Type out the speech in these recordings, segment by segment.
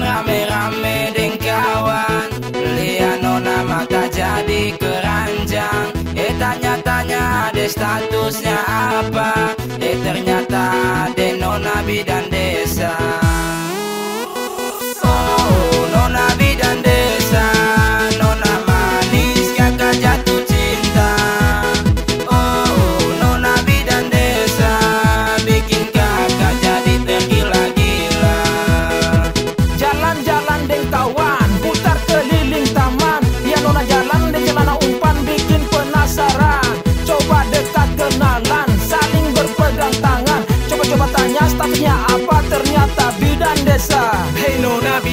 Rame-rame deng kawan. Lihat nona mata jadi keranjang. Eh tanya-tanya ada statusnya apa? Eh ternyata ada nona bidan desa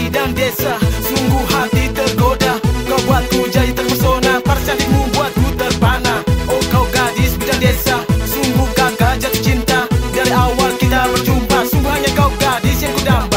bidan desa. Sungguh hati tergoda. Kau buatku jadi terpesona. Percantikmu buatku terpana. Oh kau gadis bidan desa. Sungguh kakak jatuh cinta. Dari awal kita berjumpa. Sungguh hanya kau gadis yang ku damba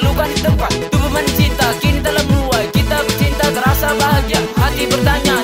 bahagia. Hati bertanya